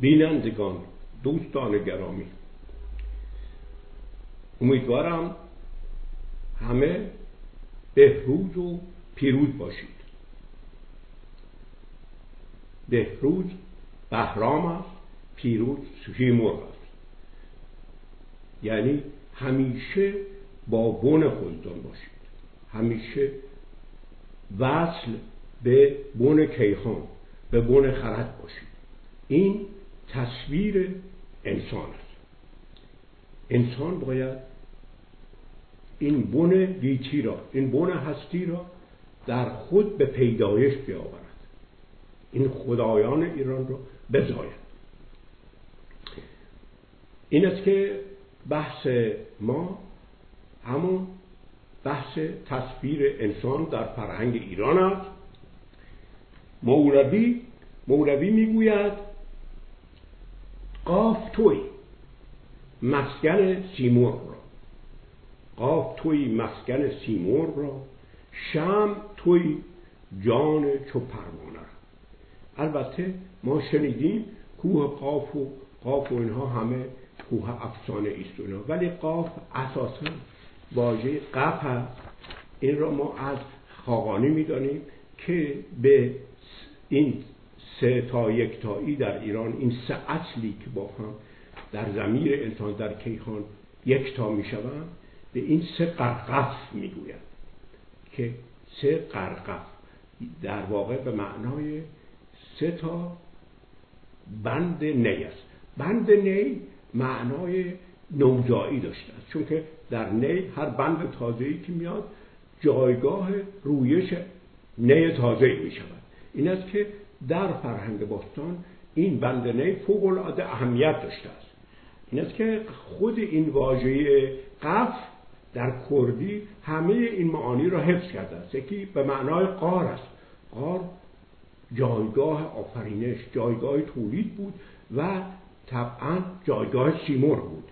بینندگان دوستان گرامی امیدوارم همه بهروز و پیروز باشید. بهروز بهرام است پیروز سیمرغ است. یعنی همیشه با بن خودتان باشید. همیشه وصل به بن کیهان به بن خرد باشید. این تصویر انسان است. انسان باید این بن گیتی را این بن هستی را در خود به پیدایش بیاورد. این خدایان ایران را بزاید. این است که بحث ما همون بحث تصویر انسان در فرهنگ ایران است. مولوی مولوی می‌گوید قاف توی. مسکن سیمرغ را. قاف توی مسکن سیمرغ را. شم توی جان چو پروانه را. البته ما شنیدیم کوه قاف و قاف و اینها همه کوه افسانه ایست ولی قاف اساسا واژه قف هست. این را ما از خاقانی می‌دانیم که به این سه تا یکتایی در ایران این سه اصلی که با هم در زمیر انسان در کیهان یکتا می شوند به این سه قرقف می‌گوید که سه قرقف. در واقع به معنای سه تا بند نی است. بند نی معنای نوزایی داشته است. چون که در نی هر بند تازه‌ای که میاد جایگاه رویش نی تازه می شود. این است که در فرهنگ باستان این بند نی فوق العاده اهمیت داشته است. این است که خود این واژه قف در کردی همه این معانی را حفظ کرده است. یکی به معنای قار است. قار جایگاه آفرینش جایگاه تولید بود و طبعا جایگاه سیمور بود.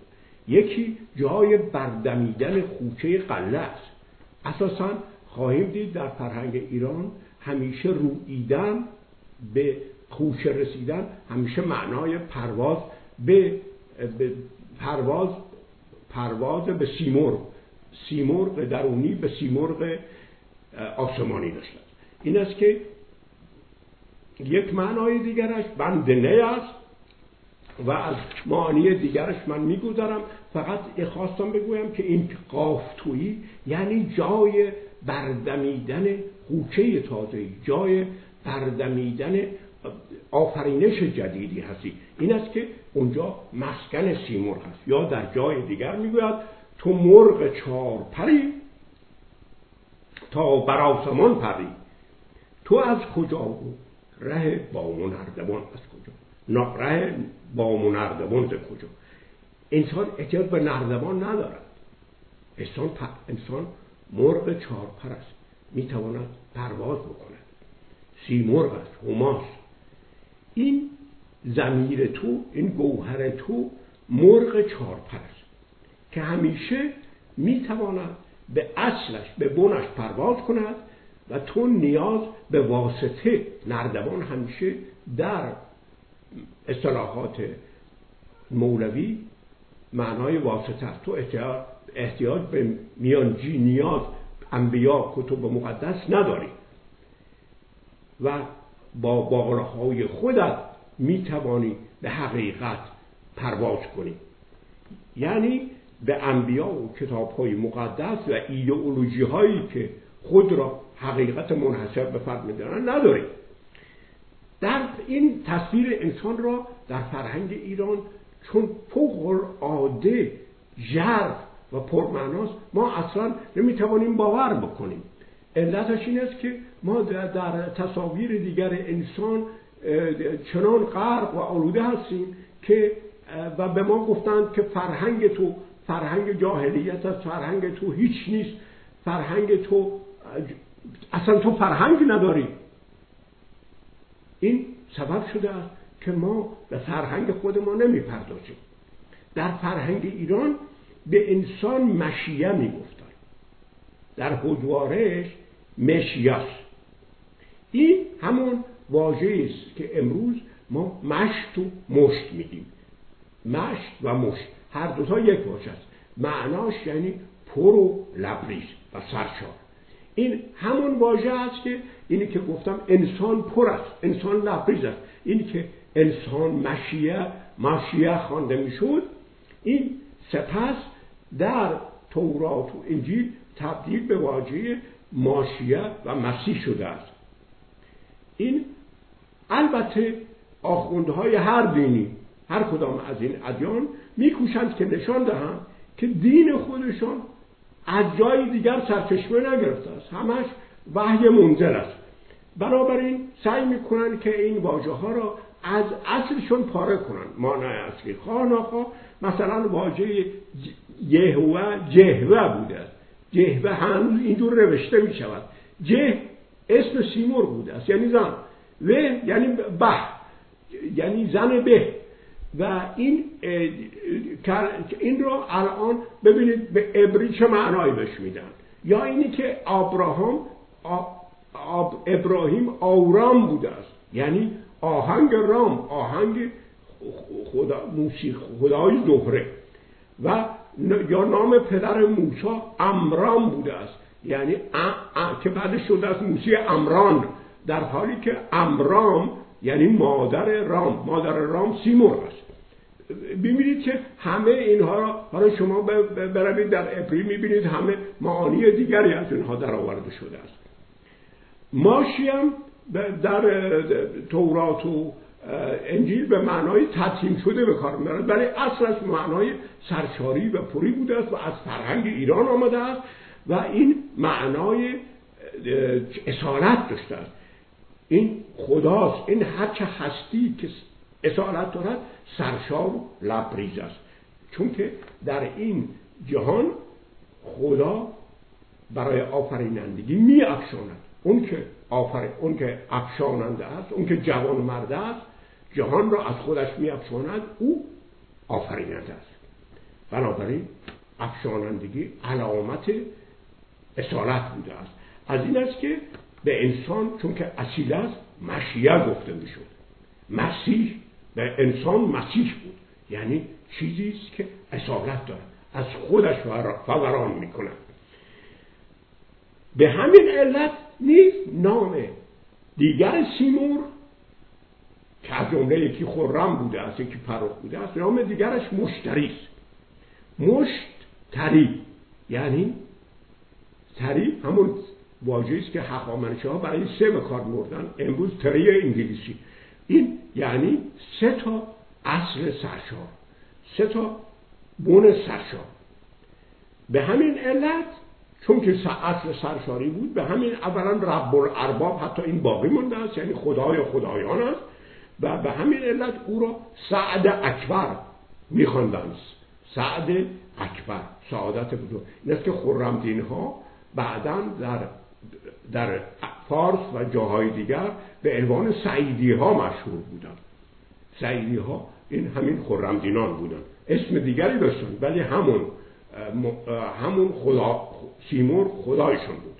یکی جای بردمیدن خوچه قله است. اساسا خواهیم دید در فرهنگ ایران همیشه رویدن به خوشه رسیدن همیشه معنای پرواز به, پرواز پرواز به سیمرغ. سیمرغ درونی به سیمرغ آسمانی داشته این است که یک معنای دیگرش بندنه است و از معانی دیگرش من می‌گذارم فقط خواستم بگویم که این قافتویی یعنی جای بردمیدن خوچه تازه جای بردمیدن آفرینش جدیدی هستی. این است که اونجا مسکن سیمرغ هست. یا در جای دیگر می‌گوید تو مرغ چار پری تا بر آسمان پری. تو از کجا؟ بود ره با منردمان از کجا؟ ره با منردمان ز کجا؟ انسان احتیاج به نردبان ندارد. انسان, انسان مرغ چارپر است. می‌تواند پرواز بکند. سیمرغ است هماس این زمیر تو این گوهر تو مرغ چارپر است که همیشه می‌تواند به اصلش به بنش پرواز کند و تو نیاز به واسطه نردبان همیشه در اصطلاحات مولوی معنای واسطه است. تو احتیاج, به میانجی نیاز انبیا کتب مقدس نداری. و با باقراهای خودت می‌توانی به حقیقت پرواز کنی. یعنی به انبیا و کتاب های مقدس و ایدئولوژی هایی که خود را حقیقت منحصر به فرد می‌دانند نداری. در این تصویر انسان را در فرهنگ ایران چون فوق العاده ژرف و پرمعناست ما اصلا نمی‌توانیم باور بکنیم. علتش این است که ما در تصاویر دیگر انسان چنان غرق و آلوده هستیم که و به ما گفتند که فرهنگ تو فرهنگ جاهلیت است فرهنگ تو هیچ نیست فرهنگ تو اصلا تو فرهنگ نداری. این سبب شده است که ما به فرهنگ خود ما نمی‌پردازیم. در فرهنگ ایران به انسان مشیه می‌گفتن در حجوارش مشیاس این همون واژه است که امروز ما مشت و مشت میگیم. مشت و مشت. هر دوتا یک واژه است. معناش یعنی پر و لبریز و سرشار. این همون واژه است که اینی که گفتم انسان پر است انسان لبریز است. اینی که انسان مشیه مشیه خوانده می‌شد این سپس در تورات و انجیل تبدیل به واژه ماشیه و مسیح شده است. این البته آخوندهای هر دینی هر کدام از این ادیان میکوشند که نشان دهند که دین خودشان از جای دیگر سرچشمه نگرفته است. همش وحی منزل است. بنابراین سعی می‌کنند که این واژه ها را از اصلشون پاره کنند. معنای اصلی خواه مثلا واژه یهوه جهوه بوده جهوه هنوز اینجور روشته می شود. جه اسم سیمور بوده است یعنی زن. و یعنی به یعنی زن به. و این این رو الان ببینید به ابری چه معنایی بهش میدن. یا اینی که ابراهام ابراهیم آورام بوده است. یعنی آهنگ رام آهنگ خدا موسیقی خدای زهره. و یا نام پدر موسی امرام بوده است. یعنی که بعدش شده است موسی امران در حالی که امرام یعنی مادر رام. مادر رام سیمور است. ببینید که همه اینها را حالا شما بروید در ابری می‌بینید همه معانی دیگری از اینها در آورده شده است. ماشی در تورات و انجیل به معنای تطهیم شده به کار می‌برد. برای اصلش معنای سرشاری و پری بوده است و از فرهنگ ایران آمده است و این معنای اصالت داشته است. این خداست. این هرچه هستی که اصالت دارد سرشار و لبریز است. چون که در این جهان خدا برای آفرینندگی می افشاند اون که آفر اون که افشاننده است اون که جوان مرده است جهان را از خودش می او آفریننده است. بنابراین افشانندگی علامت اصالت بوده است. از این است که به انسان چون که اصیل است مشیه گفته می شود مسیح به انسان مسیح بود. یعنی چیزی است که اصالت دارد. از خودش فوران می کند به همین علت نیز نام دیگر سیمور که از جمله یکی خرم بوده است یکی فروخ بوده است. نام دیگرش مشتری است. مشتری. یعنی تری همون واژه‌ای است که حقامنشه ها برای سه به کار امروز تری انگلیسی. این یعنی سه تا اصل سرشار. سه تا بون سرشار. به همین علت چون که اصل سرشاری بود به همین اولا رب الارباب حتی این باقی مونده است. یعنی خدای خدایان است. و به همین علت او را سعد اکبر میخواندند سعد اکبر سعادت بزرگ. این است که خرمدین ها بعدا در در فارس و جاهای دیگر به عنوان سعیدی ها مشهور بودند. سعیدی ها این همین خرمدینان بودند. اسم دیگری داشتن ولی همون همون خدا سیمور خدایشون بود.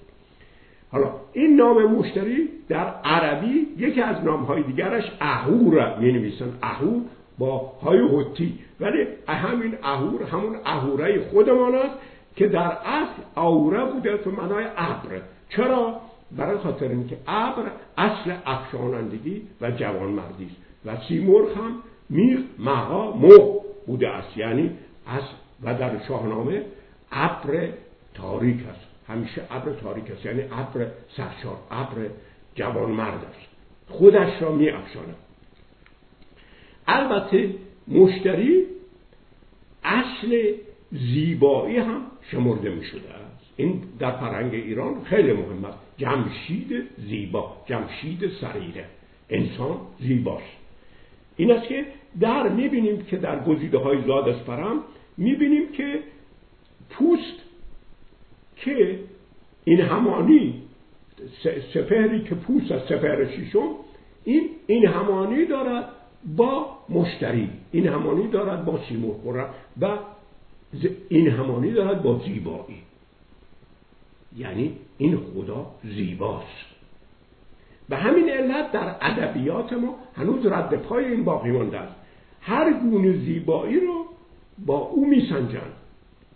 حالا این نام مشتری در عربی یکی از نامهای دیگرش اهور می نویسن اهور با های حتی ولی همین اهور همون اهوره خودمان است که در اصل اهوره بوده تو معنای ابر. چرا؟ برای خاطر اینکه ابر اصل افشانندگی و جوانمردی است. و سیمرغ هم میغ مغا مو بوده است. یعنی از و در شاهنامه ابر تاریک است. همیشه ابر تاریک است یعنی ابر سرشار ابر جوانمرد. است خودش را می افشاند البته مشتری اصل زیبایی هم شمرده می شده است این در فرهنگ ایران خیلی مهم است. جمشید زیبا جمشید سریره انسان زیباست. این است که در می‌بینیم که در گزیده های زاد اسپرم می‌بینیم که پوست که این همانی سپهری که پوست از سپهر شیشم این این همانی دارد با مشتری این همانی دارد با سیمور و این همانی دارد با زیبایی. یعنی این خدا زیباست. به همین علت در ادبیات ما هنوز رد پای این باقی مانده است. هر گونه زیبایی رو با او میسنجند.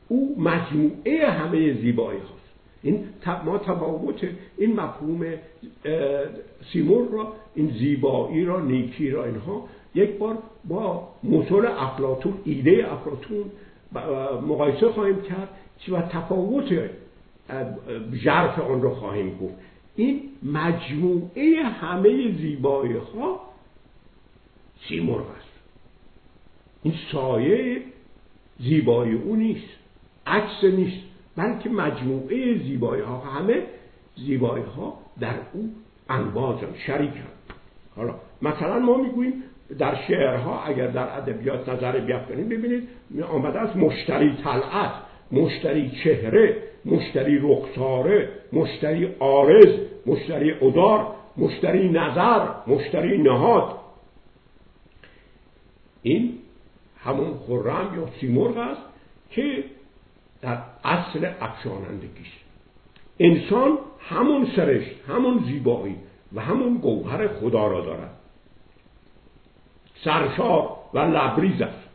او مجموعه همه زیبایی هاست. این ما تفاوت این مفهوم سیمور را این زیبایی را نیکی را اینها یک بار با موتور افلاتون ایده افلاتون مقایسه خواهیم کرد و تفاوت ژرف آن رو خواهیم گفت. این مجموعه همه زیبایی ها سیمرغ است. این سایه زیبایی او نیست. عکس نیست. بلکه مجموعه زیبایی ها همه زیبایی ها در او انبازن شریکن. حالا مثلا ما می‌گوییم در شعرها اگر در ادبیات نظر بیافکنیم ببینید آمده از مشتری طلعت مشتری چهره مشتری رخساره مشتری آرز مشتری ادار مشتری نظر مشتری نهاد. این همون خرم یا سیمرغ است که در اصل افشانندگیش. انسان همون سرشت همون زیبایی و همون گوهر خدا را دارد. سرشار و لبریز است.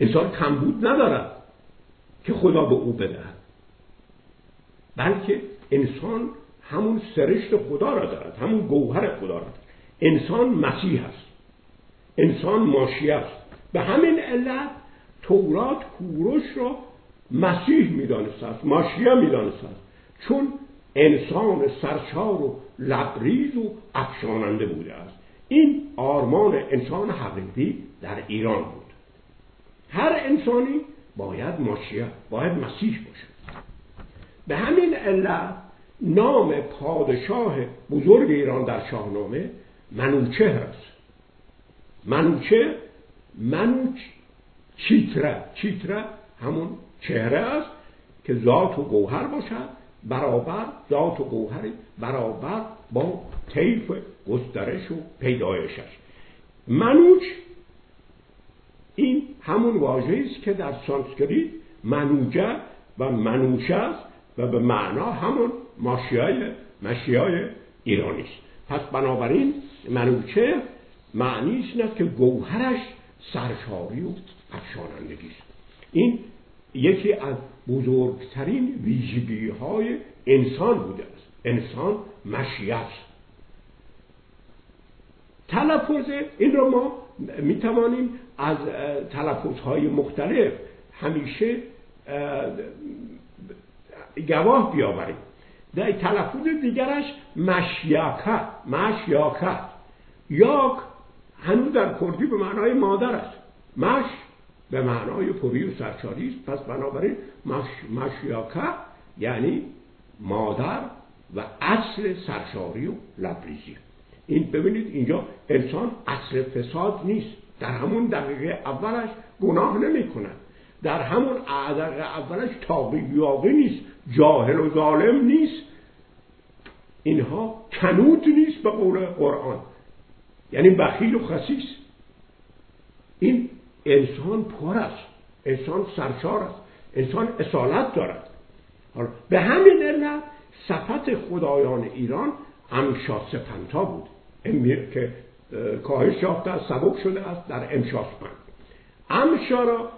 انسان کمبود ندارد که خدا به او بدهد. بلکه انسان همون سرشت خدا را دارد همون گوهر خدا را دارد. انسان مسیح است. انسان ماشی است. به همین علت تورات کوروش را مسیح می‌دانست است ماشیا می‌دانست است چون انسان سرشار و لبریز و افشاننده بوده است. این آرمان انسان حقیقی در ایران بود. هر انسانی باید ماشیه باید مسیح باشد. به همین علت نام پادشاه بزرگ ایران در شاهنامه منوچه است. منوچه منوچ چیتره. چیتره همون چهره است که ذات و گوهر باشد. برابر ذات و گوهری برابر با طیف گسترش و پیدایشش. منوچ این همون واژه است که در سانسکریت منوجه و منوشه است و به معنا همون ماشیای مشیای ایرانی است. پس بنابراین منوچه معنیش این است که گوهرش سرشاری و افشانندگی است این یکی از بزرگترین ویژگی های انسان بوده است. انسان مشی است تلفظ این رو ما می توانیم از تلفظ های مختلف همیشه گواه بیاوریم. در تلفظ دیگرش مشیاکه مشیاکه یاک هنوز در کردی به معنای مادر است. مش به معنای پری و سرچاری است. پس بنابراین مش مشیاکه یعنی مادر و اصل سرشاری و لبریزی. این ببینید اینجا انسان اصل فساد نیست. در همون دقیقه اولش گناه نمی کند. در همون دقیقه اولش تاقی بیاقی نیست. جاهل و ظالم نیست. اینها کنود نیست به قول قرآن. یعنی بخیل و خسیس. این انسان پر است. انسان سرشار است. انسان اصالت دارد. به همین علت صفت خدایان ایران امشا سپنتا بود که کاهش یافته است سبک شده است در امشا سپنت امشا را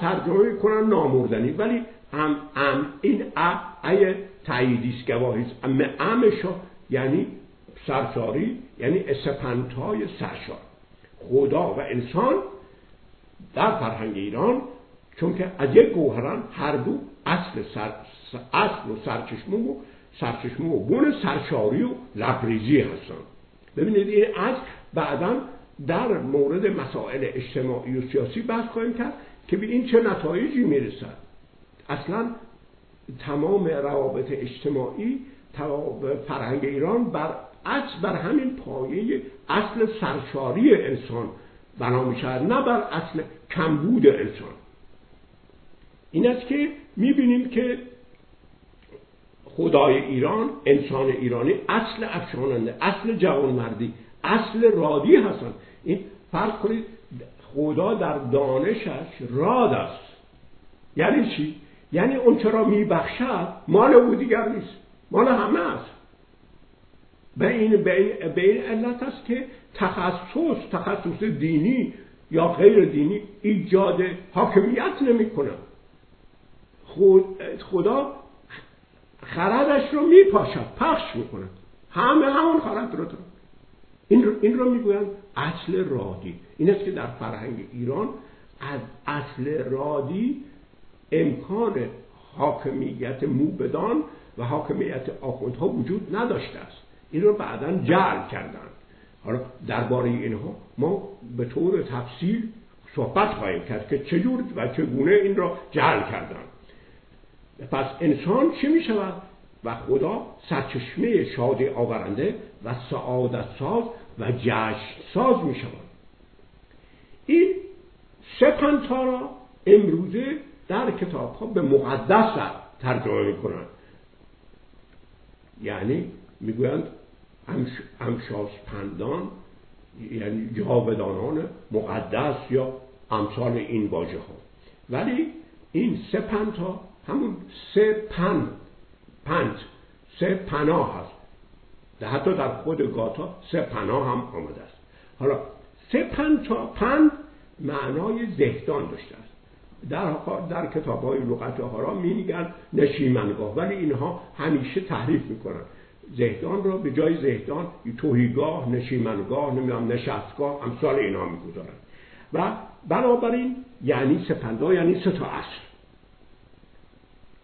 ترجمه کنن نامردنی. ولی ام ام این ا ای تاییدیست گواهیست ام امشا یعنی سرشاری یعنی سپنتای سرشار. خدا و انسان در فرهنگ ایران چون که از یک گوهران هر دو اصل, سر اصل و سرچشمه و سرچشمه و بون سرشاری و لبریزی هستند. ببینید این اصل بعدا در مورد مسائل اجتماعی و سیاسی بحث خواهیم کرد که به این چه نتایجی می‌رسد. اصلا تمام روابط اجتماعی فرهنگ ایران بر اصل بر همین پایه اصل سرشاری انسان بنا می نه بر اصل کمبود انسان. این است که می‌بینیم که خدای ایران انسان ایرانی اصل افشاننده اصل جوانمردی اصل رادی هستن. این فرض کنید خدا در دانشش راد است. یعنی چی؟ یعنی اون چرا میبخشد مال او دیگر نیست مال همه است. به این, به این علت است که تخصص تخصص دینی یا غیر دینی ایجاد حاکمیت نمی خود خدا خردش رو میپاشد پخش می‌کنه همه همون خرد رو دارن این رو, این رو می‌گویند اصل رادی. این است که در فرهنگ ایران از اصل رادی امکان حاکمیت موبدان و حاکمیت آخوندها وجود نداشته است. این رو بعدا جعل کردن. حالا درباره اینها ما به طور تفصیل صحبت خواهیم کرد که چجور و چگونه این را جعل کردن پس انسان چه می شود؟ و خدا سرچشمه شادی آورنده و سعادت ساز و جشن ساز می شود. این سه پنتا را امروزه در کتاب ها به مقدس ترجمه می کنند. یعنی می‌گویند امشاس پندان یعنی جاودانان مقدس یا امثال این واژه ها ولی این سه پنتا همون سه پن پنج سه پناه هست. حتی در خود گاتا سه پناه هم آمده است. حالا سه پنتا پند معنای زهدان داشته است. در, در کتاب های لغت هارا می میگن نشیمنگاه ولی اینها همیشه تحریف می‌کنن. زهدان را به جای زهدان توهیگاه نشیمنگاه نمی‌دونم نشستگاه امثال اینها می‌گذارن. و بنابراین یعنی سپندا یعنی سه تا اصل.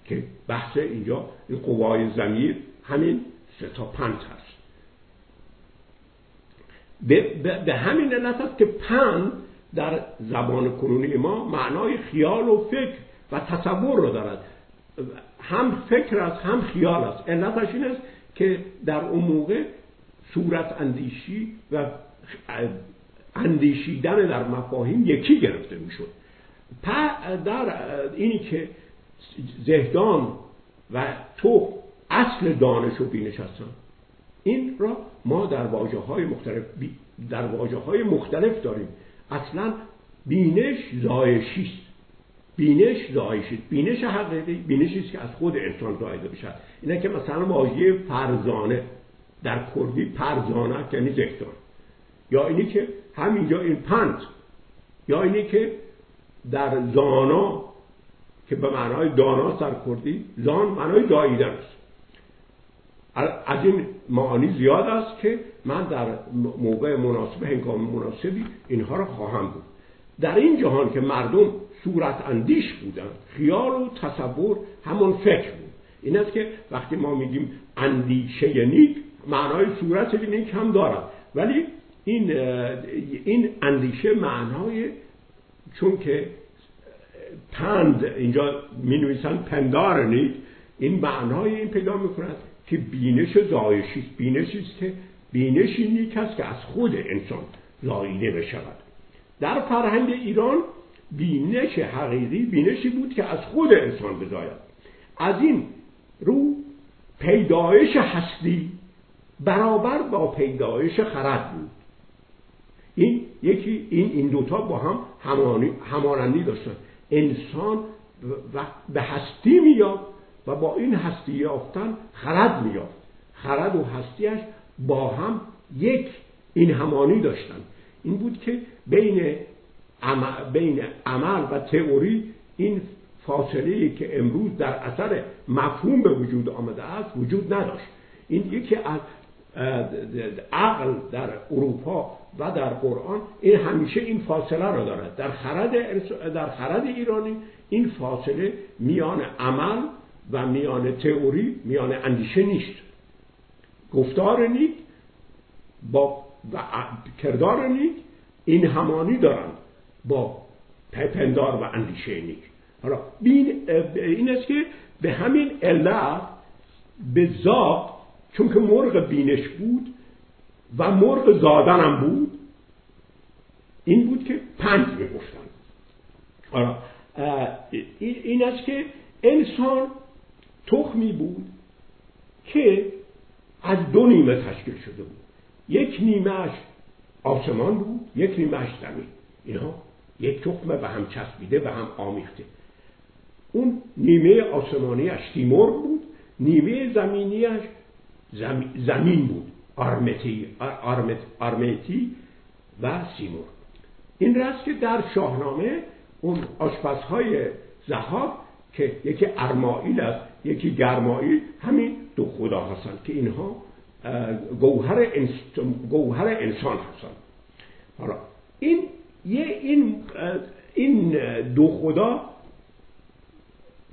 که بحث اینجا این قوای زمیر همین سه تا پنج هست. به, به همین علت است که پن در زبان کنونی ما معنای خیال و فکر و تصور رو دارد. هم فکر است هم خیال است. علتش این است که در اون موقع صورت اندیشی و اندیشیدن در مفاهیم یکی گرفته می‌شد. در اینی که زهدان و تو اصل دانش و بینش هستن این را ما در واجه های مختلف در واجه های مختلف داریم. اصلا بینش زایشی است. بینش زایشی بینش حقیقی بینشی است که از خود انسان زایده بشد اینه که مثلا واژه فرزانه در کردی پرزانه یعنی زهدان یا اینی که همینجا این پنت یا اینی که در زانا که به معنای دانا سر کردی زان معنای داییدن است. از این معانی زیاد است که من در موقع مناسب هنگام مناسبی اینها را خواهم بود. در این جهان که مردم صورت اندیش بودند خیال و تصور همون فکر بود. این است که وقتی ما میگیم اندیشه نیک معنای صورت نیک هم دارد ولی این این اندیشه معنای چون که پند اینجا می نویسن پندار نیک این معنای این پیدا می کند که بینش زایشی است. بینشی است که بینشی نیک است که از خود انسان زاییده بشود. در فرهنگ ایران بینش حقیقی بینشی بود که از خود انسان بزاید. از این رو پیدایش هستی برابر با پیدایش خرد بود. این یکی این این دوتا با هم همانندی داشتن. انسان به هستی میاد و با این هستی یافتن خرد میافت خرد و هستیش با هم یک این همانی داشتن. این بود که بین بین عمل و تئوری این فاصله که امروز در اثر مفهوم به وجود آمده است وجود نداشت. این یکی از عقل در اروپا و در قرآن این همیشه این فاصله را دارد. در خرد, در خرد ایرانی این فاصله میان عمل و میان تئوری میان اندیشه نیست. گفتار نیک با و کردار نیک این همانی دارند. با پندار و اندیشه نیک. حالا این است که به همین علت به ذات چون که مرغ بینش بود و مرغ زادنم بود این بود که پنج می‌گفتن. حالا این است که انسان تخمی بود که از دو نیمه تشکیل شده بود. یک نیمهش آسمان بود یک نیمهش زمین. اینها یک تخمه به هم چسبیده به هم آمیخته. اون نیمه آسمانیش تیمور بود نیمه زمینیش زمین بود آرمتی, آرمت، آرمتی و سیمور این راست که در شاهنامه اون آشپزهای زهاب که یکی ارمائیل است یکی گرمائیل همین دو خدا هستند که اینها گوهر, گوهر انسان هستند حالا این یه این این دو خدا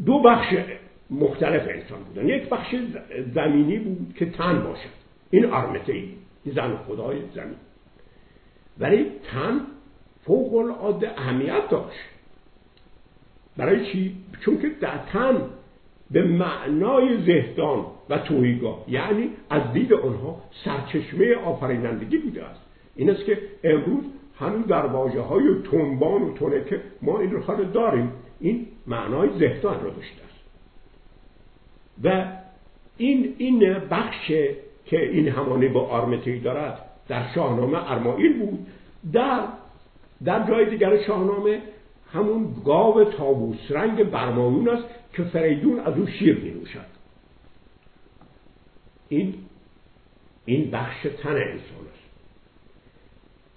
دو بخش مختلف انسان بودن. یک بخش زمینی بود که تن باشد. این آرمته ای زن خدای زمین. ولی تن فوق العاده اهمیت داشت. برای چی؟ چون که در تن به معنای زهدان و توهیگاه یعنی از دید آنها سرچشمه آفرینندگی بوده است. این است که امروز همین در واجه های تنبان و تونکه ما این رو داریم این معنای زهدان رو داشته است. و این این بخش که این همانی با آرمتی دارد در شاهنامه ارمائیل بود. در در جای دیگر شاهنامه همون گاو تابوس رنگ برمایون است که فریدون از او شیر می نوشد این این بخش تن انسان است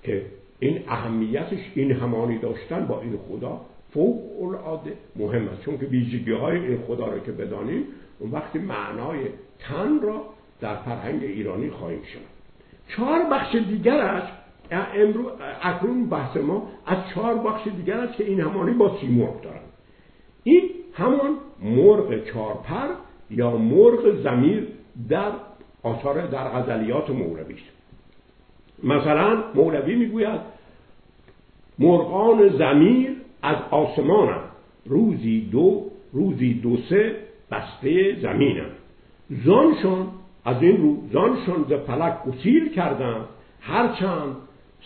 که این اهمیتش این همانی داشتن با این خدا فوق العاده مهم است. چون که ویژگی های این خدا را که بدانیم اون وقتی معنای تن را در فرهنگ ایرانی خواهیم شد چهار بخش دیگرش امرو اکنون بحث ما از چهار بخش دیگر است که این همانی با سیمرغ دارن. این همان مرغ چارپر یا مرغ زمیر در آثار در غزلیات مولوی است. مثلا مولوی می‌گوید مرغان زمیر از آسمانم. روزی دو روزی دو سه بسته زمینم. زانشان از این رو زانشان ز فلک گسیل کردم هرچند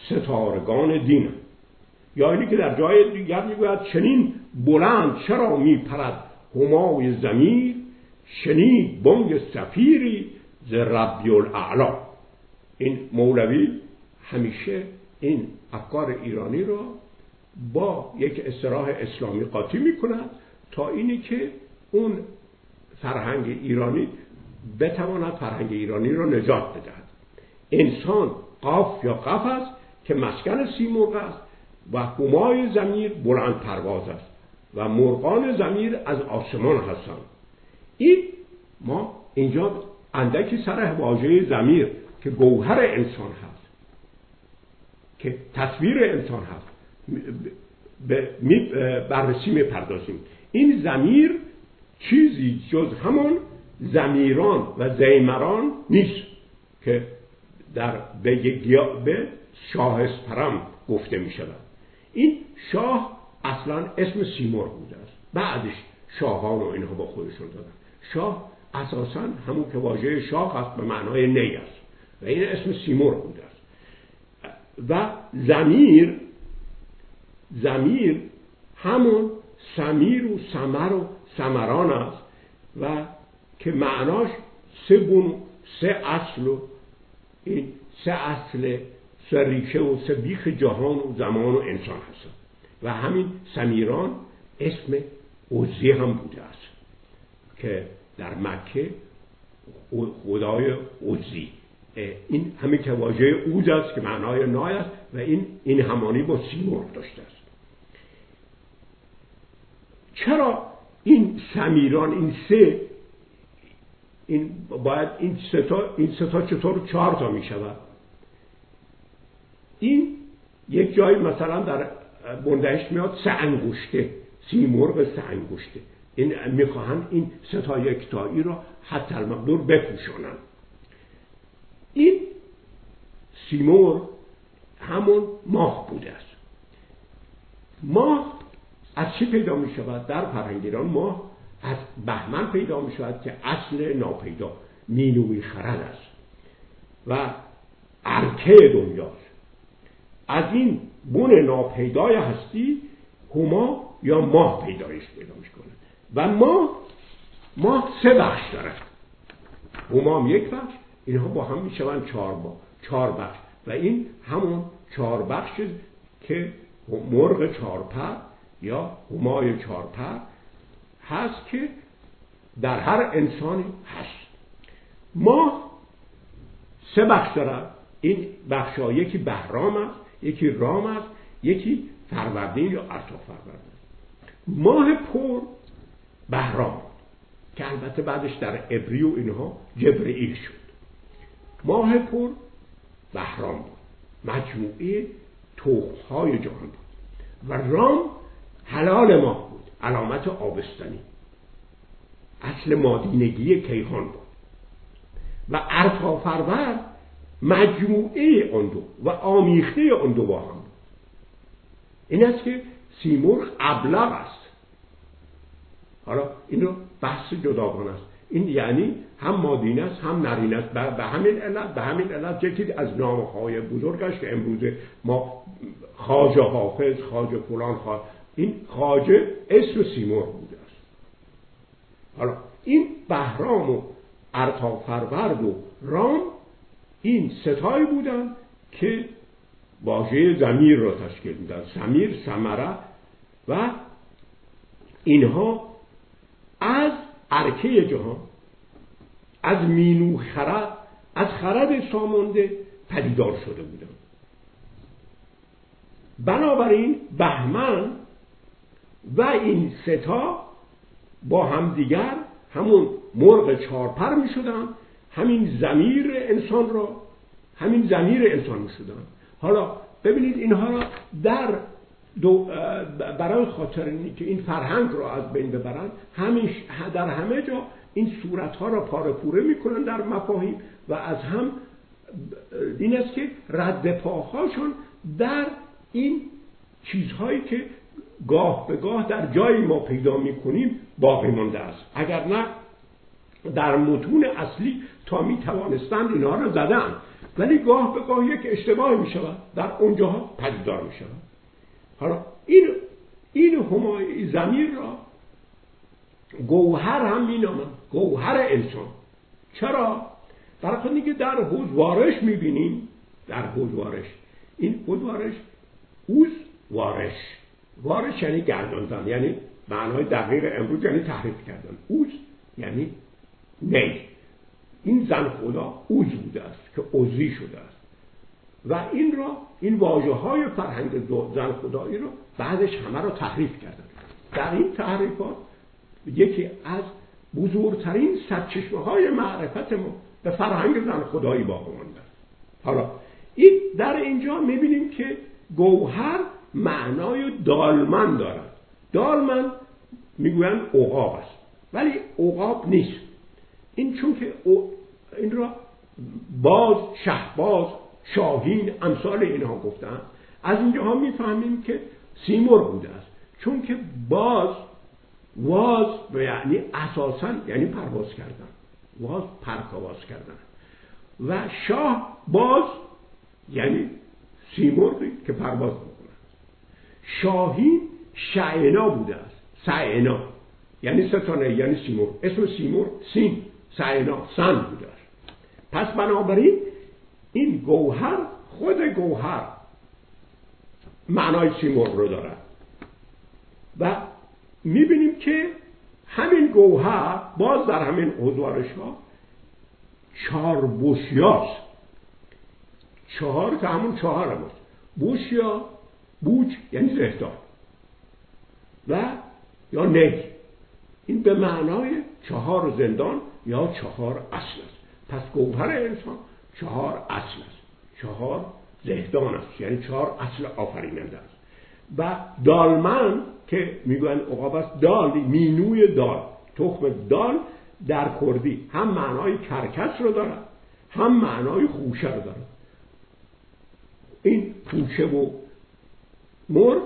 ستارگان دینم. یا اینی که در جای دیگر می‌گوید چنین بلند چرا میپرد همای زمیر شنید بانگ سفیری ز ربی الاعلا. این مولوی همیشه این افکار ایرانی را با یک اصطلاح اسلامی قاطی می کند تا اینی که اون فرهنگ ایرانی بتواند فرهنگ ایرانی را نجات بدهد. انسان قاف یا قف است که مسکن سیمرغ است و همای زمیر بلند پرواز است و مرغان زمیر از آسمان هستند. این ما اینجا اندکی سر واژه زمیر که گوهر انسان هست که تصویر انسان هست. بررسی می‌پردازیم. این زمیر چیزی جز همان زمیران و زیمران نیست که در به, به شاه اسپرم گفته می شود این شاه اصلا اسم سیمور بوده است. بعدش شاهان و اینها با خودشون دادن. شاه اساسا همون که واژه شاه است به معنای نی است. و این اسم سیمور بوده است و زمیر زمیر همون سمیر و سمر و سمران است و که معناش سه گون سه اصل و این سه اصل سه ریشه و سه بیخ جهان و زمان و انسان هست و همین سمیران اسم اوزی هم بوده است که در مکه خدای اوزی این همین که واژه اوز است که معنای نای است و این این همانی با سیمرغ داشته است. چرا این سمیران این سه این باید این ستا این ستا چطور چهار تا می شود؟ این یک جایی مثلا در بندهشت میاد سه انگشته سیمرغ سه انگشته. این می‌خواهند این ستا یکتایی را حتی المقدور بپوشانند. این سیمور همون ماه بوده است. ماه از چی پیدا می شود؟ در فرهنگ ایران ماه از بهمن پیدا می شود که اصل ناپیدا مینوی خرد است و ارکه دنیاست از این بون ناپیدای هستی هما یا ماه پیدایش پیدا می و ما ما سه بخش داره هما یک بخش اینها با هم می شوند چهار با چهار بخش. و این همون چهار بخش که مرغ چهارپر یا همای چهارپر هست که در هر انسانی هست. ما سه بخش دارد این بخش ها یکی بهرام است یکی رام است یکی فروردین یا ارتا فروردین. ماه پر بهرام که البته بعدش در ابری و اینها جبرئیل شد. ماه پر بهرام بود. مجموعه توخهای جهان بود. و رام حلال ماه بود علامت آبستنی. اصل مادینگی کیهان بود. و ارتا فرور مجموعه آن دو و آمیخته آن دو با هم این است که سیمرغ ابلغ است. حالا این رو بحث جداگانه است. این یعنی هم مادین است هم نرین است. به همین علت به همین علت یکی از نامه های بزرگش که امروزه ما خاجه حافظ خاجه فلان خواج این خاجه اسم سیمرغ بوده است. حالا این بهرام و ارتا فرورد و رام این ستایی بودن که واژه زمیر را تشکیل میدن سمیر سمره و اینها از ارکه جهان. از مینو خرد از خرد سامانده پدیدار شده بودن بنابراین بهمن و این ستا با همدیگر همون مرغ چارپر می شدن همین زمیر انسان را همین زمیر انسان می شدن. حالا ببینید اینها را در دو برای خاطر که این فرهنگ را از بین ببرن همین در همه جا این صورت ها را پاره پوره می‌کنن در مفاهیم و از هم این است که رد پاهاشون در این چیزهایی که گاه به گاه در جایی ما پیدا می‌کنیم باقی مانده است. اگر نه در متون اصلی تا می توانستند اینها را زدن. ولی گاه به گاه یک اشتباه می شود در اونجاها پدیدار می شود حالا این این همای زمیر را گوهر هم می نامن گوهر انسان. چرا؟ برای خود که در حوزوارش می بینیم در حوزوارش این حوزوارش اوز وارش. وارش یعنی گرداندن. یعنی معنای دقیق امروز یعنی تحریف کردن. اوز یعنی نی. این زن خدا اوز بوده است که اوزی شده است. و این را این واجه های فرهنگ زن خدایی رو بعدش همه را تحریف کردن. در این تحریفات یکی از بزرگترین سرچشمه های معرفت ما به فرهنگ زن خدایی باقی مانده حالا این در اینجا می‌بینیم که گوهر معنای دالمن دارد. دالمن می‌گویند عقاب است. ولی عقاب نیست. این چون که این را باز شهباز شاهین امثال اینها گفتن. از اینجاها می‌فهمیم که سیمور بوده است. چون که باز واز یعنی اساسا یعنی پرواز کردن. واز پرکواز کردن. و شاه باز یعنی سیمرغی که پرواز می‌کنه. شاهین شعنا بوده است. سعنا یعنی ستانه یعنی سیمور اسم سیمور سین. سعنا سن بوده است. پس بنابراین این گوهر خود گوهر معنای سیمرغ رو دارد و می‌بینیم که همین گوهر باز در همین حضورش ها چهار بوشیاست. چهار که همون چهار هم بوشیا بوچ یعنی زهدار و یا نگ این به معنای چهار زندان یا چهار اصل است. پس گوهر انسان چهار اصل است. چهار زهدان است. یعنی چهار اصل آفریننده است. و دالمن که می‌گوین عقاب است دال مینوی دال تخم دال در کردی. هم معنای کرکس رو دارد هم معنای خوشه رو دارد. این خوشه و مرغ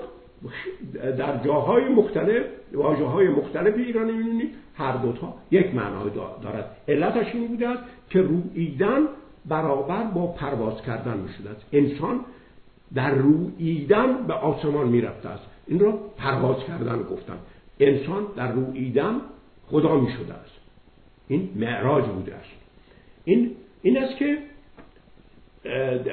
در جاهای مختلف واجه های مختلف ایرانی هر دوتا یک معنای دارد. علتش این بوده است که رویدن برابر با پرواز کردن می‌شده است انسان در رویدن به آسمان می‌رفته است. این را پرواز کردن گفتن. انسان در رویدن خدا می‌شده است. این معراج بوده است. این این است که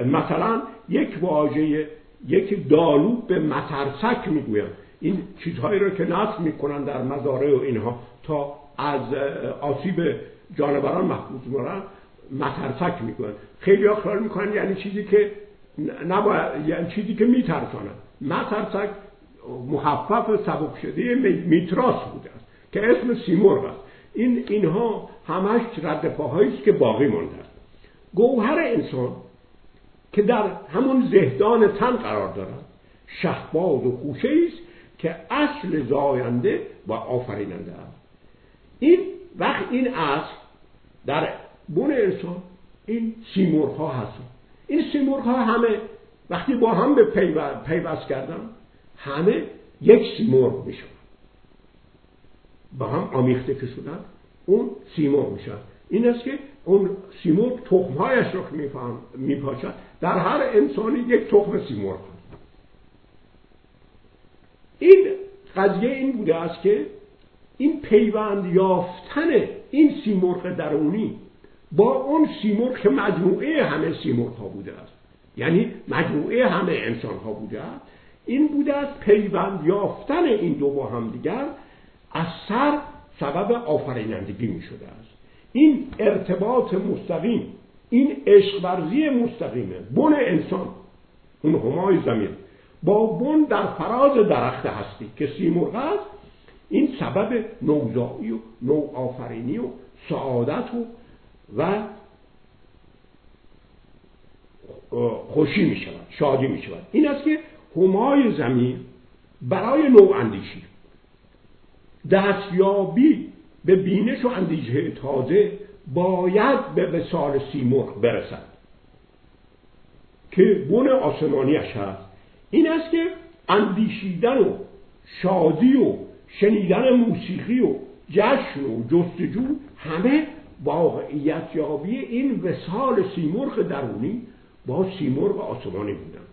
مثلا یک واژه یک دالو به مترسک می‌گویند این چیزهایی را که نصب می‌کنن در مزارع و اینها تا از آسیب جانوران محفوظ باشند مترسک می‌کنن. خیلی خیال می‌کنن یعنی چیزی که نباید یعنی چیزی که میترسانن مترسک محفف سبک شده میتراس بوده است که اسم سیمرغ است. این اینها همش رد پاهایی است که باقی مانده است. گوهر انسان که در همون زهدان تن قرار دارد شهباز و خوشه است که اصل زاینده و آفریننده است. این وقت این اصل در بون انسان این سیمرغ ها هست این سیمرغ ها همه وقتی با هم به پیوست کردن همه یک سیمرغ میشن. با هم آمیخته که شدن اون سیمرغ میشن. این است که اون سیمرغ تخمهایش رو میپاشد. در هر انسانی یک تخم سیمرغ این قضیه این بوده است که این پیوند یافتن این سیمرغ درونی با اون سیمرغ که مجموعه همه سیمرغ ها بوده است. یعنی مجموعه همه انسان ها بوده است. این بوده است پیوند یافتن این دو با هم دیگر از سر سبب آفرینندگی می شده است. این ارتباط مستقیم این عشق ورزی مستقیمه بن انسان اون همای زمین با بن در فراز درخت هستی که سیمرغ است. این سبب نوزایی و نو آفرینی و سعادت و و خوشی می شود شادی می شود این است که همای زمین برای نو اندیشی. دستیابی به بینش و اندیشه تازه باید به وسال سیمرغ برسد. که بن آسمانیش هست. این است که اندیشیدن و شادی و شنیدن موسیقی و جشن و جستجو همه واقعیت یابی این وسال سیمرغ درونی با سیمرغ آسمانی بودن.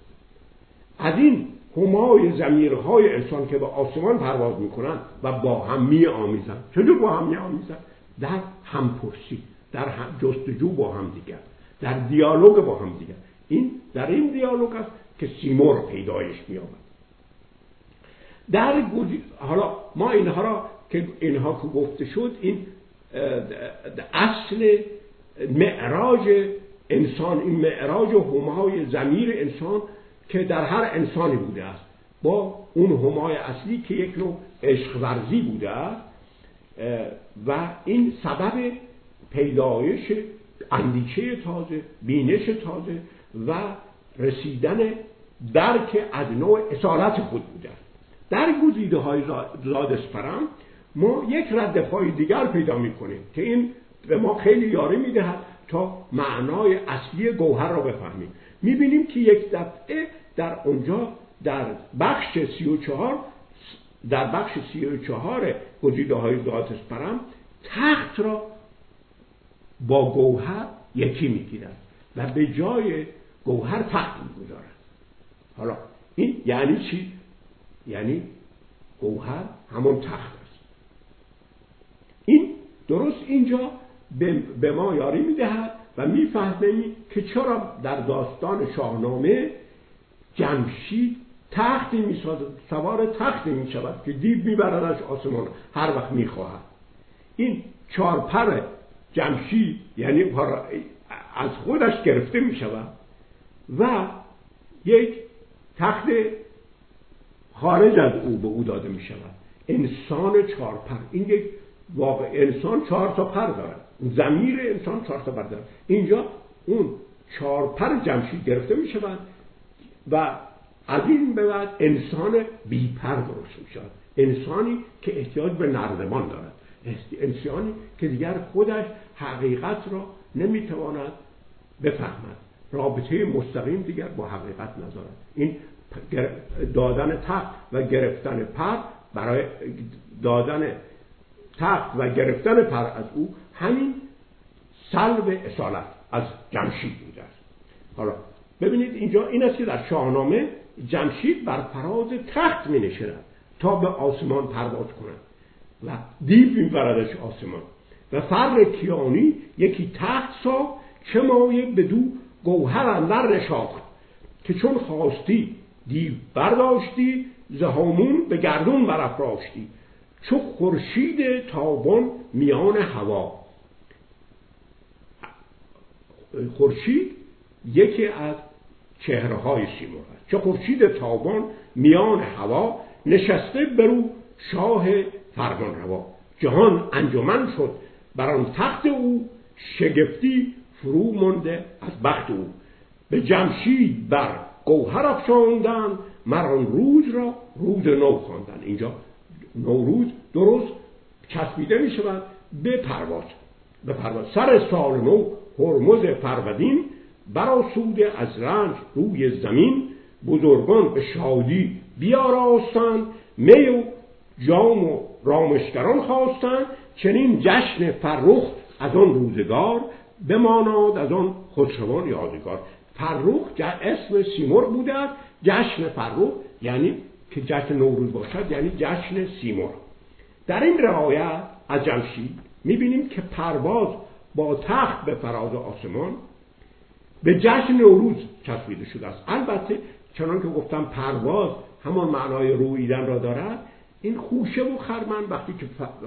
از این همای زمیرهای انسان که به آسمان پرواز می‌کنن و با هم می آمیزن چجور با هم می آمیزن؟ در همپرسی در هم جستجو با هم دیگر در دیالوگ با هم دیگر. این در این دیالوگ است که سیمرغ پیدایش میابد در حالا ما اینها را که اینها که گفته شد این اصل معراج انسان. این معراج همای زمیر انسان که در هر انسانی بوده است. با اون همای اصلی که یک نوع عشق ورزی بوده است. و این سبب پیدایش اندیشه تازه بینش تازه و رسیدن درک از نوع اصالت خود بوده است. در گزیده های زادسپرم ما یک رد پای دیگر پیدا می‌کنیم که این به ما خیلی یاری می‌دهد تا معنای اصلی گوهر را بفهمیم. می‌بینیم که یک دفعه در اونجا در بخش سی و چهار در بخش سی و چهار گزیده های ذات تخت را با گوهر یکی می‌گیرد و به جای گوهر تخت می‌گذارد. حالا این یعنی چی؟ یعنی گوهر همون تخت درست اینجا به ما یاری می‌دهد و می‌فهمیم که چرا در داستان شاهنامه جمشید تختی می‌سازد سوار تختی می‌شود که دیو میبردش آسمان هر وقت می‌خواهد. این چارپر جمشید یعنی از خودش گرفته می‌شود و یک تخت خارج از او به او داده می شود انسان چارپر. این یک واقع انسان چهار تا پر دارد. زمیر انسان چهار تا پر دارد. اینجا اون چارپر جمشید گرفته می شود و از این به بعد انسان بیپر درست می شود. انسانی که احتیاج به نردمان دارد. انسانی که دیگر خودش حقیقت را نمی‌تواند بفهمد. رابطه مستقیم دیگر با حقیقت ندارد. این دادن تخت و گرفتن پر برای دادن تخت و گرفتن پر از او همین سلب اصالت از جمشید بوده است حالا ببینید اینجا این است که در شاهنامه جمشید بر فراز تخت می نشرد تا به آسمان پرواز کند و دیو بردش آسمان و فر کیانی یکی تخت ساخت چه مایه به دو گوهر اندر نشاخت که چون خواستی دیو برداشتی زهامون به گردون برافراشتی. چو خورشید تابان میان هوا. خورشید یکی از چهره های سیمرغ است. چه خورشید تابان میان هوا نشسته برو شاه فرمان روا جهان انجمن شد بر آن تخت او شگفتی فرو مانده از بخت او. به جمشید بر گوهر افشاندن مران روز را روز نو خواندن اینجا نوروز درست چسبیده می شود به پرواز به پرواز سر سال نو هرمز فرودین براسوده از رنج روی زمین بزرگان به شادی بیاراستند. می و جام و رامشگران خواستند. چنین جشن فرخ از آن روزگار بماناد از آن خسروان یادگار. فرخ اسم سیمرغ بوده است. جشن فرخ یعنی که جشن نوروز باشد یعنی جشن سیمرغ در این روایت از جمشید می‌بینیم که پرواز با تخت به فراز آسمان به جشن نوروز چسبیده شده است. البته چنان که گفتم پرواز همان معنای رویدن را دارد این خوشه و خرمن وقتی که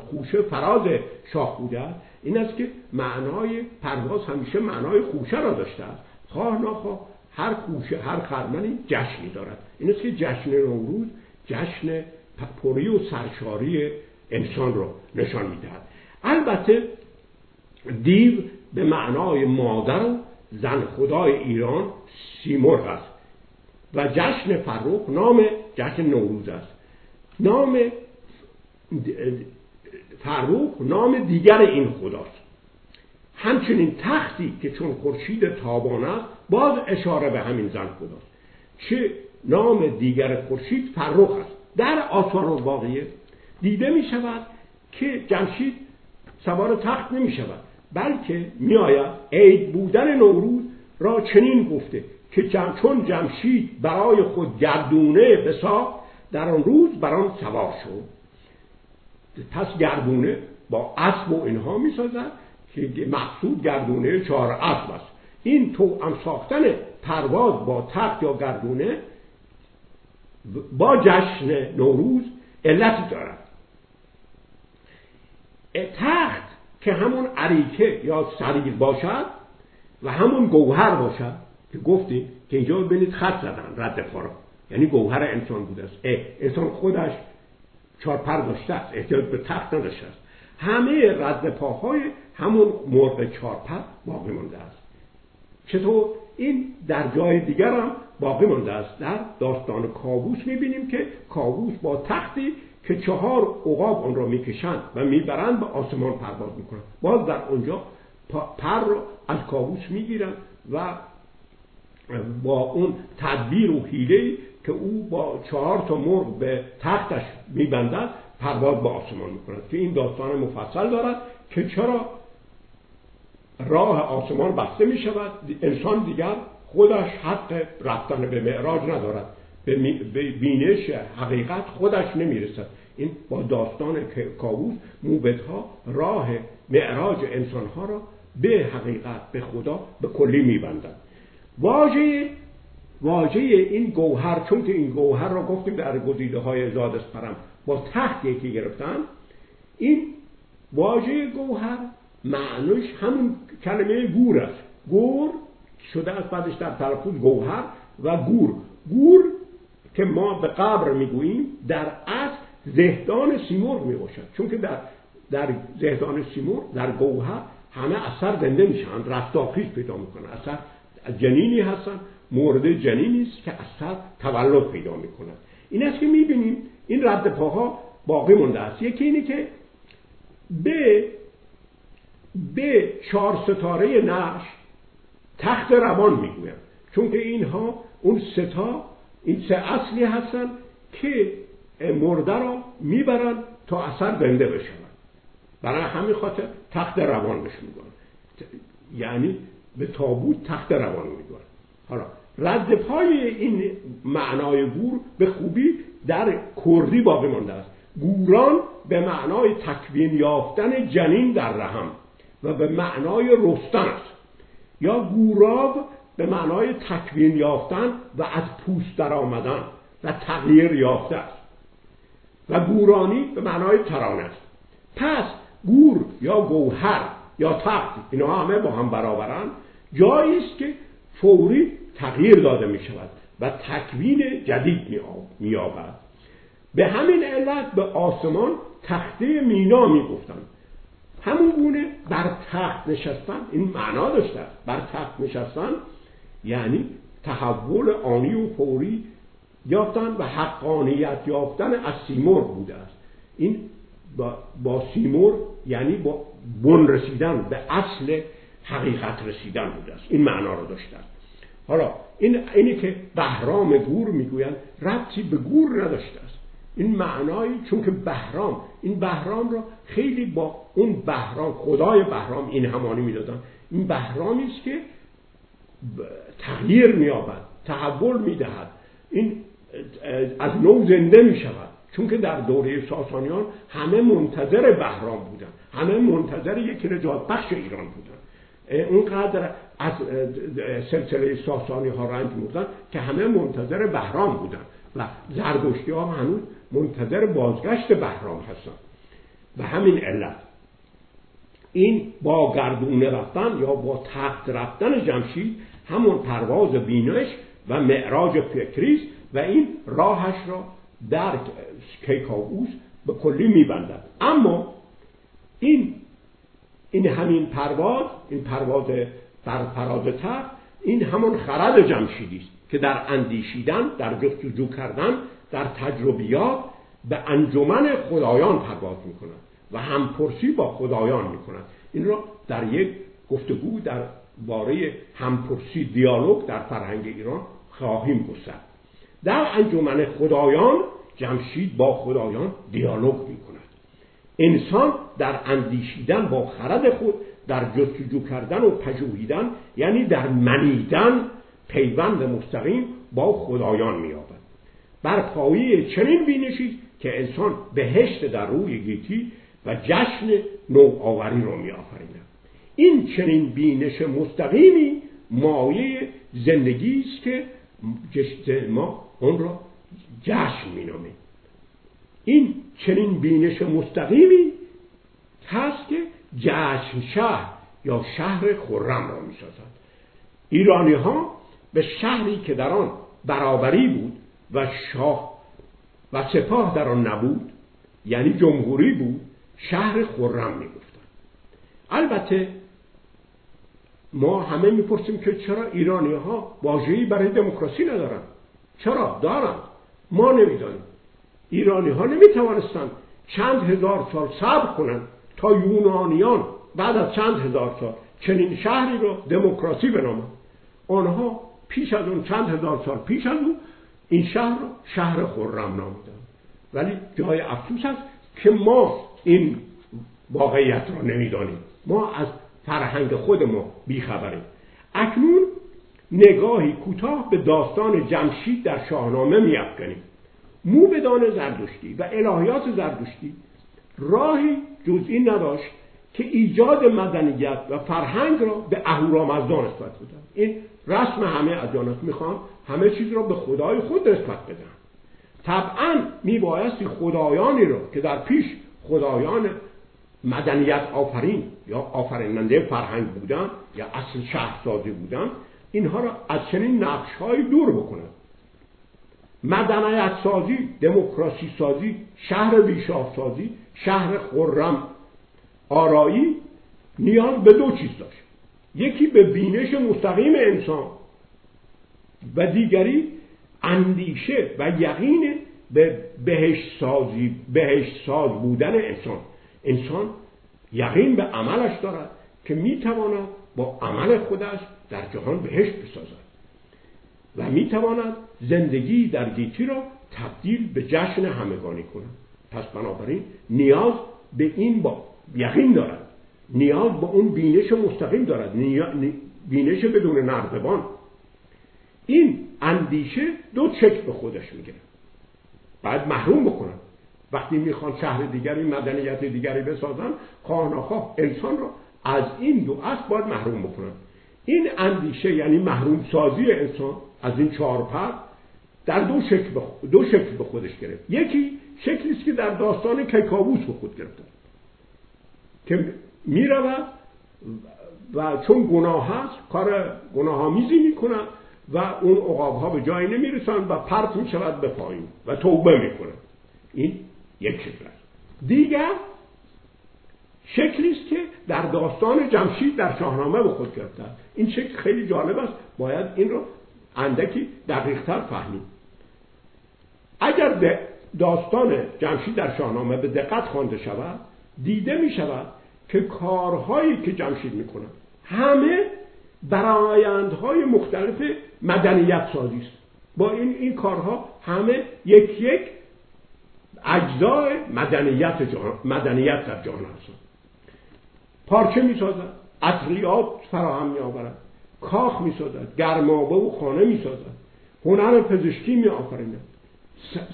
خوشه فراز شاه بوده این است که معنای پرواز همیشه معنای خوشه را داشته است. خواه ناخواه هر خوشه هر خرمنی جشنی دارد. این است که جشن نوروز جشن پری و سرشاری انسان را نشان می‌دهد. البته دیو به معنای مادر و زن خدای ایران سیمرغ است و جشن فرخ نام جشن نوروز است. نام فرخ نام دیگر این خداست. همچنین تختی که چون خورشید تابان است باز اشاره به همین زن خداست چه نام دیگر خورشید فرخ است. در آثار واقعیه دیده می شود که جمشید سوار تخت نمی شود بلکه می آید عید بودن نوروز را چنین گفته که چون جمشید برای خود گردونه بساخت در آن روز بر آن سوار شد. پس گردونه با اسب و اینها می سازد که مقصود گردونه چهار اسب است. این تو هم ساختن پرواز با تخت یا گردونه با جشن نوروز علت دارد. تخت که همون عریکه یا سریر باشد و همون گوهر باشد که گفتیم که اینجا ببینید خط زدن رد پارا یعنی گوهر انسان بوده است. انسان خودش چهار پر داشته است. احتیاج به تخت نداشته است. همه رد پاهای همون مرغ چهار پر باقی مانده است. چطور این در جای دیگر هم باقی مانده است. در داستان کابوس می‌بینیم که کابوس با تختی که چهار عقاب آن را می‌کشند و می‌برند به آسمان پرواز می‌کنند. باز در اونجا پر را از کابوس می‌گیرند و با اون تدبیر و حیله که او با چهار تا مرغ به تختش میبندد پرواز به آسمان می‌کند. که این داستان مفصل دارد که چرا راه آسمان بسته می شود. انسان دیگر خودش حق رفتن به معراج ندارد. به بینش حقیقت خودش نمی‌رسد این با داستان کابوس موبدها راه معراج انسانها را به حقیقت به خدا به کلی میبندند واژه واژه این گوهر چون که این گوهر را گفتیم در گزیده های زاد اسپرم با تخت یکی گرفتن این واژه گوهر معنیش همون کلمه گور است. گور شده از بعدش در تلفظ گوهر و گور. گور که ما به قبر می‌گوییم در اصل زهدان سیمرغ می باشد چون که در در زهدان سیمرغ در گوهر همه اثر زنده میشن رستاخیز پیدا می‌کنن اثر جنینی هستن مورد جنینی است که اثر تولد پیدا می‌کنن این است که می‌بینیم این رد پاها باقی مونده است. یکی اینه که به به چهار ستاره نش تخت روان می‌گویم. چون که اینها اون ستا این سه اصلی هستن که مرده را می‌برن تا اثر زنده بشن برای همین خاطر تخت روان بهش میگن. یعنی به تابوت تخت روان میگن. حالا رد پای این معنای گور به خوبی در کردی باقی مانده است. گوران به معنای تکوین یافتن جنین در رحم و به معنای رستن است. یا گوراب به معنای تکوین یافتن و از پوست در آمدن و تغییر یافته است. و گورانی به معنای ترانه است. پس گور یا گوهر یا تخت اینا همه با هم برابرن. جایی است که فوری تغییر داده می شود و تکوین جدید می یابد. به همین علت به آسمان تخته مینا می گفتند. همون گونه بر تخت نشستن این معنا داشته. بر تخت نشستن یعنی تحول آنی و فوری یافتن و حقانیت یافتن از سیمور بوده است. این با, با سیمور یعنی با بن رسیدن به اصل حقیقت رسیدن بوده است. این معنا رو داشته. حالا این اینی که بهرام گور می‌گویند ربطی به گور نداشته است. این معنایی چون که بهرام این بهرام را خیلی با اون بهرام خدای بهرام این همانی می‌دادن. این بهرامی است که تغییر مییابد تحول می‌دهد. این از نو زنده می شود چون که در دوره ساسانیان همه منتظر بهرام بودن. همه منتظر یک رجاعت بخش ایران بودن. اونقدر از سلسله ساسانی ها رنج بودن که همه منتظر بهرام بودن. و زردشتی ها هنوز منتظر بازگشت بهرام هستن و همین علت. این با گردونه رفتن یا با تخت رفتن جمشید همون پرواز بینش و معراج فکریست و این راهش را در کیکاووس به کلی میبندد. اما این این همین پرواز این پرواز بر فراز این همون خرد جمشیدی است که در اندیشیدن در جستجو کردن در تجربیات به انجمن خدایان پرواز می‌کنند و همپرسی با خدایان می‌کنند این را در یک گفتگو در باره همپرسی دیالوگ در فرهنگ ایران خواهیم گسترد. در انجمن خدایان جمشید با خدایان دیالوگ می کند انسان در اندیشیدن با خرد خود در جستجو کردن و پژوهیدن یعنی در منیدن پیوند مستقیم با خدایان مییابد بر پایه چنین بینشی که انسان بهشت در روی گیتی و جشن نوآوری را میآفریند. این چنین بینش مستقیمی مایه زندگی است که ما اون را جشن مینامیم. این چنین بینش مستقیمی هست که جشن شهر یا شهر خرم را می‌سازد. ایرانی ها به شهری که در آن برابری بود و شاه و سپاه در آن نبود یعنی جمهوری بود شهر خرم می‌گفتند. البته ما همه می‌پرسیم که چرا ایرانی ها واژه‌ای برای دموکراسی ندارن؟ چرا؟ دارن. ما نمی‌دانیم. ایرانی ها نمی‌توانستند چند هزار سال صبر کنند تا یونانیان بعد از چند هزار سال چنین شهری رو دموکراسی بنامند. آنها پیش از اون چند هزار سال پیش از اون این شهر شهر خرم نامودن ولی جای افسوس است که ما این واقعیت را نمی‌دانیم. ما از فرهنگ خود ما بیخبریم. اکنون نگاهی کوتاه به داستان جمشید در شاهنامه میافکنیم. موبدان زردشتی و الهیات زردشتی راهی جز این نداشت که ایجاد مدنیت و فرهنگ را به اهورامزدا نسبت بدن. این رسم همه ادیانات می‌خوان همه چیز را به خدای خود نسبت بدن. طبعا میبایستی خدایانی را که در پیش خدایان مدنیت آفرین یا آفریننده فرهنگ بودن یا اصل شهرسازی بودن اینها را از چنین نقش دور بکنند مدنیت سازی دموکراسی سازی شهر بیشاه سازی شهر خرم آرایی نیاز به دو چیز داشت. یکی به بینش مستقیم انسان و دیگری اندیشه و یقین به بهش سازی بهش ساز بودن انسان. انسان یقین به عملش دارد که می‌تواند با عمل خودش در جهان بهشت بسازد و می‌تواند زندگی در گیتی را تبدیل به جشن همگانی کند. پس بنابراین نیاز به این با یقین دارد. نیاز به اون بینش مستقیم دارد. بینش بدون نردبان. این اندیشه دو چک به خودش می‌گیره. باید محروم بکنن. وقتی می‌خوان شهر دیگری مدنیت دیگری بسازن خواه انسان را از این دو اصل باید محروم بکنن. این اندیشه یعنی محروم سازی انسان از این چهار پر در دو شکل دو شکل به خودش گرفت. یکی شکلی است که در داستان کیکاووس به خود گرفته. که می‌رود و چون گناه هست کار گناه آمیزی می‌کنن و اون عقاب ها به جایی نمی‌رسن و پرت می‌شود به پایین و توبه می‌کنن این یک شکل است. دیگر شکلی است که در داستان جمشید در شاهنامه به خود گرفته این شکل خیلی جالب است. باید این رو اندکی دقیقتر فهمید اگر داستان جمشید در شاهنامه به دقت خوانده شود دیده می شود که کارهایی که جمشید می‌کنه همه برایندهای مختلف مدنیت سازی است. با این این کارها همه یک یک اجزای مدنیت جان مدنیت در جهان هستند. پارچه می‌سازد اطریات فراهم میآورد کاخ می‌سازد گرمابه و خانه می‌سازد هنر پزشکی میآفریند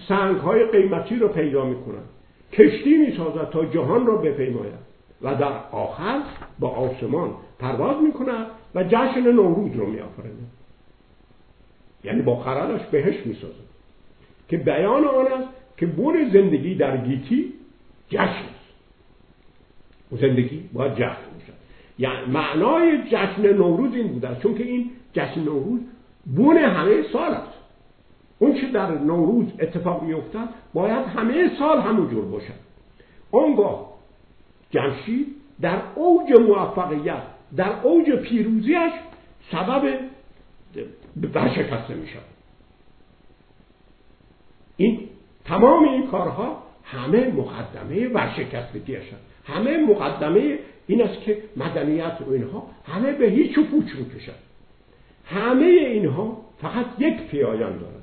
سنگ های قیمتی را پیدا می‌کند کشتی می‌سازد تا جهان را بپیماید و در آخر با آسمان پرواز می‌کند و جشن نوروز رو میآفریند یعنی با خردش بهش می‌سازد. که بیان آن است که بور زندگی در گیتی جشن است. زندگی باید جشن باشد. یعنی معنای جشن نوروز این بوده چون که این جشن نوروز بون همه سال است. اون که در نوروز اتفاق میافتد باید همه سال همونجور باشد. اونگاه جمشید در اوج موفقیت در اوج پیروزیش سبب برشکسته می شود این تمام این کارها همه مقدمه ورشکستگی هست. همه مقدمه این است که مدنیت و اینها همه به هیچ و پوچ می‌کشد همه اینها فقط یک پیایان دارد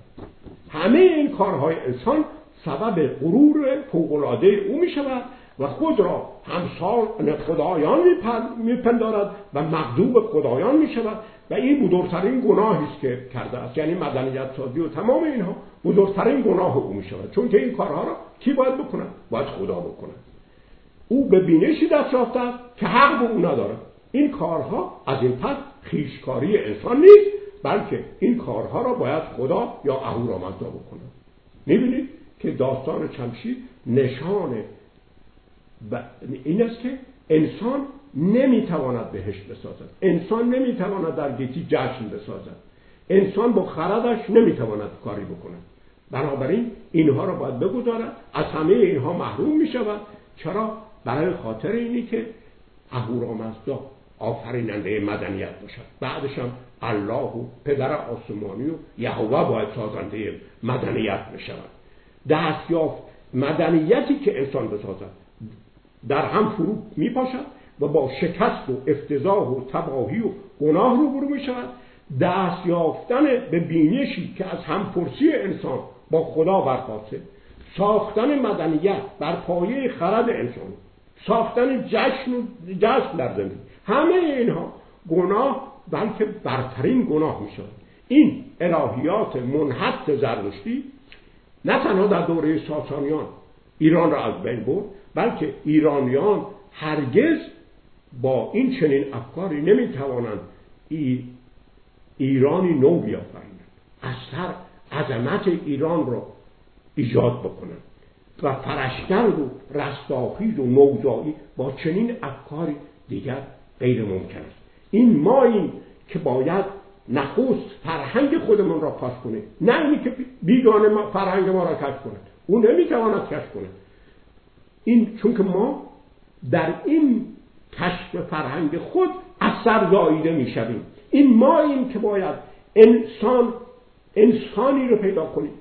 همه این کارهای انسان سبب غرور فوقالعاده او می شود و خود را همسال خدایان میپندارد و مغضوب خدایان می شود و این بزرگترین گناهی است که کرده است. یعنی مدنیت سازی و تمام اینها بزرگترین گناه او می شود چون که این کارها را کی باید بکند؟ باید خدا بکند. او به بینشی دست یافته است که حق به او ندارد. این کارها از این پس خیشکاری انسان نیست. بلکه این کارها را باید خدا یا اهورامزدا بکند می‌بینید که داستان چمشید نشان این است که انسان نمی‌تواند بهشت بسازد. انسان نمی‌تواند در گیتی جشن بسازد. انسان با خردش نمی‌تواند کاری بکند. بنابراین اینها را باید بگذارد. از همه اینها محروم می شود چرا؟ برای خاطر اینی که اهورامزدا آفریننده مدنیت باشد. بعدش هم الله و پدر آسمانی و یهوه باید سازنده مدنیت بشود. دستیافت مدنیتی که انسان بسازد. در هم فرو می پاشد و با شکست و افتضاح و تباهی و گناه رو برو می شود دست یافتن به بینشی که از همپرسی انسان با خدا برخواسته ساختن مدنیت بر پایه خرد انسان. ساختن جشن و جشن در زمین همه اینها گناه بلکه برترین گناه می شود این الهیات منحط زردشتی نه تنها در دوره ساسانیان ایران را از بین برد بلکه ایرانیان هرگز با این چنین افکاری نمی توانند ای ایرانی نو بیافرینند. از سر عظمت ایران را ایجاد بکنند. و فرشگرد و رستاخیز و نوزایی با چنین افکاری دیگر غیر ممکن است. این ما این که باید نخست فرهنگ خودمون را پاس کنه نه اینی که بیگانه فرهنگ ما را کشف کنه. او نمی‌تواند کشف کنه. این چون که ما در این کشف فرهنگ خود اثر زاییده می‌شویم. این ما این که باید انسان انسانی رو پیدا کنیم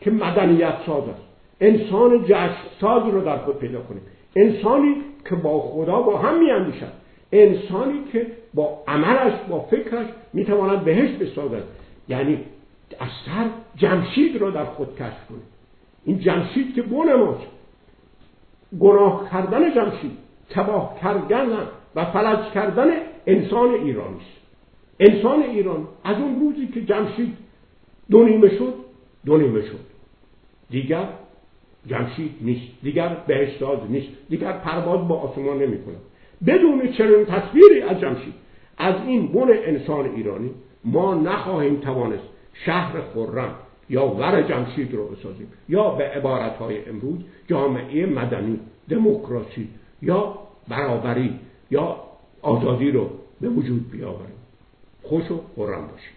که مدنیت ساز است. انسان جشن ساز رو در خود پیدا کنیم. انسانی که با خدا با هم میاندیشد انسانی که با عملش با فکرش می‌تواند بهش بسازد. یعنی از سر جمشید را در خود کشف کنه. این جمشید که بون ماست گناه کردن جمشید تباه کردن و فلج کردن انسان ایرانی است. انسان ایران از اون روزی که جمشید دو نیمه شد دو نیمه شد. دیگر جمشید نیست. دیگر بهشتاز نیست. دیگر پرواز با آسمان نمی‌کنه بدون چنین تصویری از جمشید. از این بن انسان ایرانی ما نخواهیم توانست شهر خرم یا ور جمشید رو بسازیم یا به عبارتهای امروز جامعه مدنی دموکراسی یا برابری یا آزادی رو به وجود بیاوریم. خوش و خرم باشیم